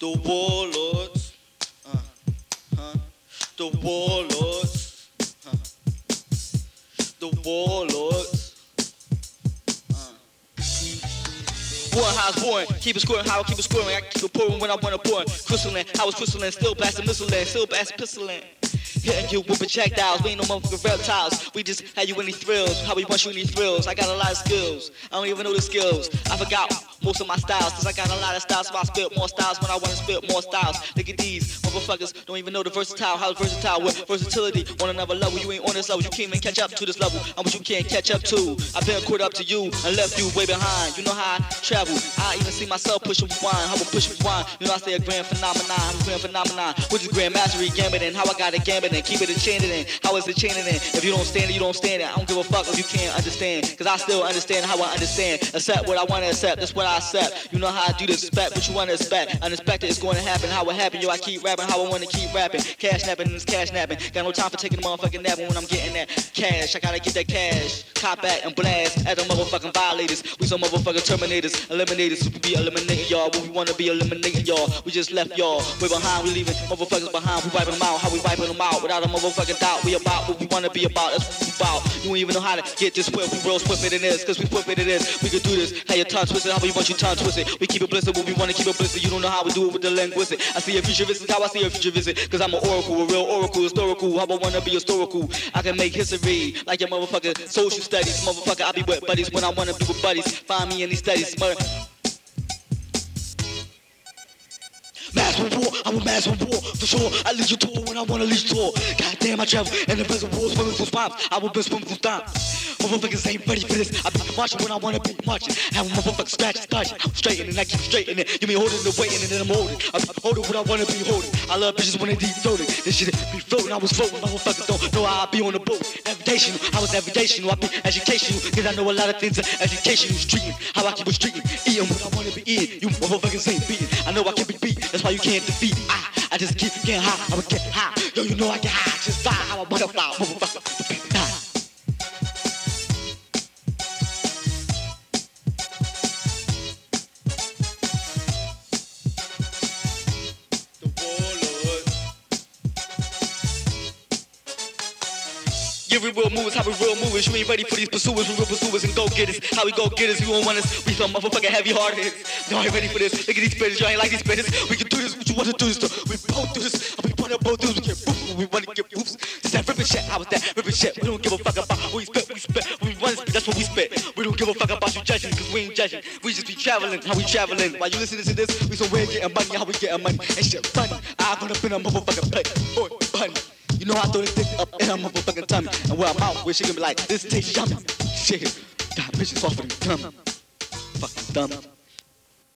The warlords. Uh, huh? The warlords. Huh? The warlords. Uh. Born how I was born, keep it scoring how I keep it scoring. I keep it pouring when I wanna pour. Crystalline, I was crystalline, still blasting missile still blasting pistol land. Hitting you with projectiles, we ain't no motherfucking reptiles. We just had you any thrills, how we want you in any thrills. I got a lot of skills, I don't even know the skills. I forgot most of my styles, cause I got a lot of styles, so I spit more styles when I wanna spit more styles. Look at these motherfuckers, don't even know the versatile, how versatile with versatility on another level. You ain't on this level, you can't even catch up to this level. I'm what you can't catch up to. I've been caught up to you and left you way behind. You know how I travel, I even see myself push a wine, how I push wine. You know I say a grand phenomenon, I'm a grand phenomenon. Which is grand mastery, gambling, how I got it gambling, keep it enchanted in. How is it chained in? If you don't stand it, you don't stand it. I don't give a fuck if you can't understand, cause I still understand how I understand. Accept what I wanna accept, that's what I accept. You know how I do this, expect what you wanna expect. Unexpected is gonna happen, how it happen. Yo, I keep rapping how I wanna keep rapping. Cash napping and it's cash napping. Got no time for taking a motherfucking nap when I'm getting that cash. I gotta get that cash. Cop back and blast at the motherfucking violators. We some motherfucking terminators, eliminators. We be eliminating y'all, we wanna be eliminating y'all. We just left y'all. We behind, we leaving motherfuckers behind. We wiping them out, how we wiping them out without a motherfucking doubt. We about what we wanna be about. That's what we about. You ain't even know how to get this swift. We real swifter than this, cause we swifter than this. We can do this. How your tongue twisted, how we want you tongue twisted. We keep it blistered, we wanna keep it blistered. You don't know how we do it with the linguistic. I see a future visit, how I see a future visit. Cause I'm an oracle, a real oracle, historical. I wanna be historical. I can make history like your motherfucking social studies. Motherfucker, I be with buddies when I wanna be with buddies. Find me in these studies. Mother- with war, I'm a mass with war, for sure. I lead you tour when I wanna lead you tour. Goddamn, I travel in the best of wars, swimming through swamps. I will be swimming through stomps. Motherfuckers ain't ready for this. I be marching when I wanna be marching. Have a motherfucker scratch, scratch. I'm straightening, I keep straightening. You be holding the waiting and then I'm holding. I'm holding what I wanna be holding. I love bitches when they deep throated. This shit be floating, I was floating. Motherfuckers don't know how I be on the boat. Navigational, I was navigational. I be educational, cause I know a lot of things are educational. Streeting, how I keep on streeting. Eating what I wanna be eating. You motherfuckers ain't beating. I know I can be beat, that's why you can't defeat. I, I just keep getting high, I would get high. Yo, you know I get high, just fly. I'm a butterfly, motherfucker. Yeah, we real movers, how we real movers. You ain't ready for these pursuers, we real pursuers and go getters. How we go getters, you don't want us. We some motherfucking heavy hearted. Y'all ain't ready for this. Look at these spitters, y'all ain't like these spitters. We can do this, what you wanna do this to. We both do this, we wanna both do this. We get when we wanna get roofs. Just that ripping shit, how was that ripping shit? We don't give a fuck about what we spit, we spit. We wanna spit, that's what we spit. We don't give a fuck about you judging, cause we ain't judging. We just be traveling, how we traveling. While you listening to this, we somewhere getting money, how we getting money. And shit funny. I gonna pin a motherfucking play. Boy, bunny. You know I throw this dick up in her motherfucking tummy. And where I'm out, where she can be like, this tastes yummy. Shit, got bitches off of them dumb. Fucking dumb.